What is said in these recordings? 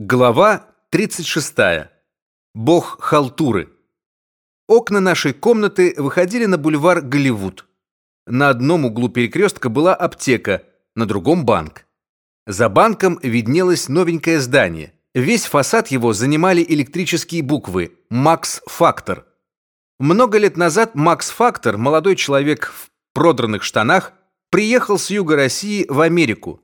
Глава 36. Бог халтуры. Окна нашей комнаты выходили на бульвар Голливуд. На одном углу перекрестка была аптека, на другом банк. За банком виднелось новенькое здание. Весь фасад его занимали электрические буквы Макс Фактор. Много лет назад Макс Фактор, молодой человек в продранных штанах, приехал с юга России в Америку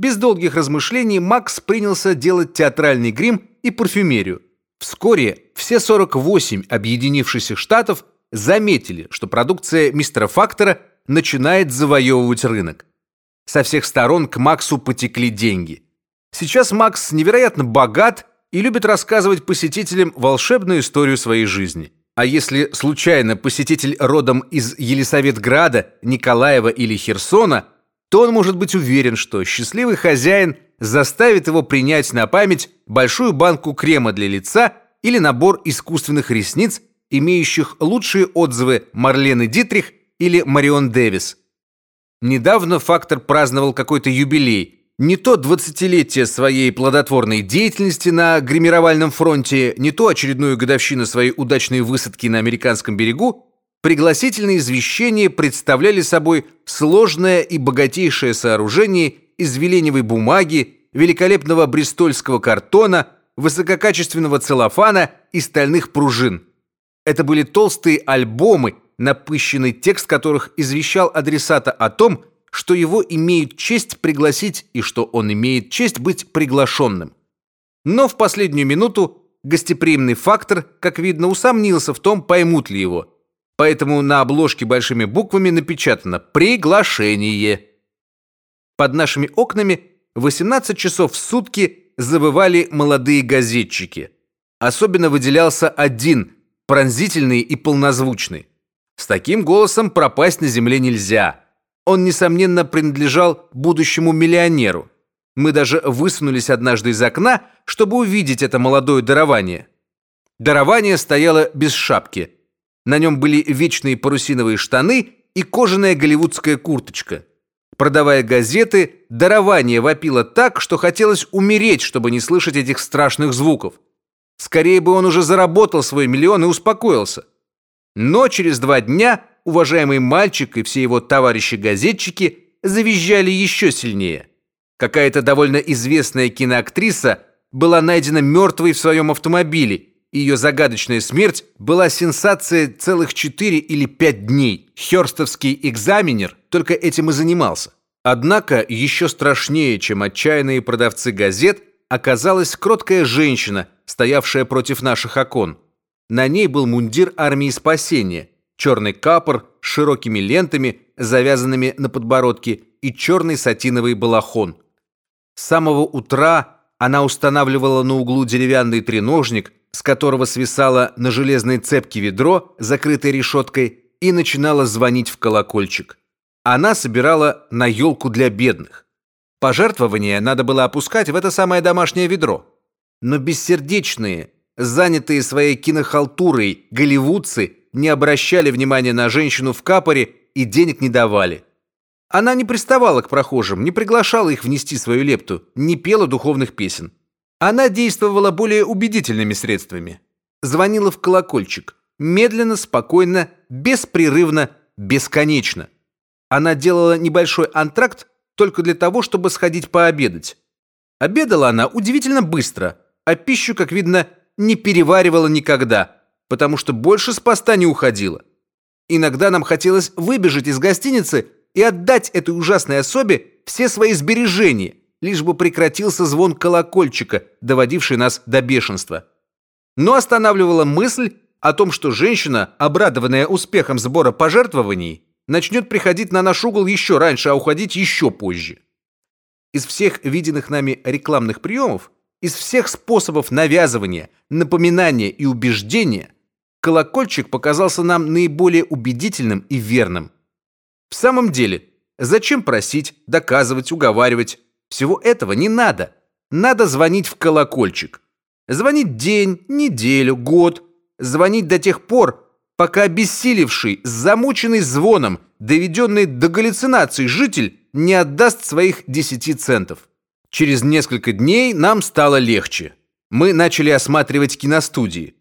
без долгих размышлений Макс принялся делать театральный грим и парфюмерию. Вскоре все 48 объединившихся штатов заметили, что продукция мистера Фактора начинает завоевывать рынок. Со всех сторон к Максу потекли деньги. Сейчас Макс невероятно богат и любит рассказывать посетителям волшебную историю своей жизни. А если случайно посетитель родом из Елисаветграда, Николаева или Херсона – то он может быть уверен, что счастливый хозяин заставит его принять на память большую банку крема для лица или набор искусственных ресниц, имеющих лучшие отзывы Марлены Дитрих или Марион Дэвис. Недавно Фактор праздновал какой-то юбилей. Не то двадцатилетие своей плодотворной деятельности на гримировальном фронте, не то очередную годовщину своей удачной высадки на американском берегу, Пригласительные извещения представляли собой сложное и богатейшее сооружение из веленевой бумаги, великолепного бристольского картона, высококачественного целлофана и стальных пружин. Это были толстые альбомы, напыщенный текст которых извещал адресата о том, что его имеют честь пригласить и что он имеет честь быть приглашенным. Но в последнюю минуту гостеприимный фактор, как видно, усомнился в том, поймут ли его поэтому на обложке большими буквами напечатано «Приглашение». Под нашими окнами 18 часов в сутки завывали молодые газетчики. Особенно выделялся один, пронзительный и полнозвучный. С таким голосом пропасть на земле нельзя. Он, несомненно, принадлежал будущему миллионеру. Мы даже высунулись однажды из окна, чтобы увидеть это молодое дарование. Дарование стояло без шапки – на нем были вечные парусиновые штаны и кожаная голливудская курточка. Продавая газеты, дарование вопило так, что хотелось умереть, чтобы не слышать этих страшных звуков. Скорее бы он уже заработал свой миллион и успокоился. Но через два дня уважаемый мальчик и все его товарищи-газетчики завизжали еще сильнее. Какая-то довольно известная киноактриса была найдена мертвой в своем автомобиле, ее загадочная смерть была сенсацией целых четыре или пять дней. Хёрстовский экзаменер только этим и занимался. Однако еще страшнее, чем отчаянные продавцы газет, оказалась кроткая женщина, стоявшая против наших окон. На ней был мундир армии спасения, черный капор с широкими лентами, завязанными на подбородке, и черный сатиновый балахон. С самого утра она устанавливала на углу деревянный треножник, с которого свисало на железной цепке ведро, закрытое решеткой, и начинала звонить в колокольчик. Она собирала на елку для бедных. Пожертвования надо было опускать в это самое домашнее ведро. Но бессердечные, занятые своей кинохалтурой голливудцы не обращали внимания на женщину в капоре и денег не давали. Она не приставала к прохожим, не приглашала их внести свою лепту, не пела духовных песен. Она действовала более убедительными средствами. Звонила в колокольчик, медленно, спокойно, беспрерывно, бесконечно. Она делала небольшой антракт только для того, чтобы сходить пообедать. Обедала она удивительно быстро, а пищу, как видно, не переваривала никогда, потому что больше с поста не уходила. Иногда нам хотелось выбежать из гостиницы и отдать этой ужасной особе все свои сбережения, лишь бы прекратился звон колокольчика, доводивший нас до бешенства. Но останавливала мысль о том, что женщина, обрадованная успехом сбора пожертвований, начнет приходить на наш угол еще раньше, а уходить еще позже. Из всех виденных нами рекламных приемов, из всех способов навязывания, напоминания и убеждения, колокольчик показался нам наиболее убедительным и верным. В самом деле, зачем просить, доказывать, уговаривать? Всего этого не надо. Надо звонить в колокольчик. Звонить день, неделю, год. Звонить до тех пор, пока обессилевший, замученный звоном, доведенный до галлюцинаций житель не отдаст своих десяти центов. Через несколько дней нам стало легче. Мы начали осматривать киностудии.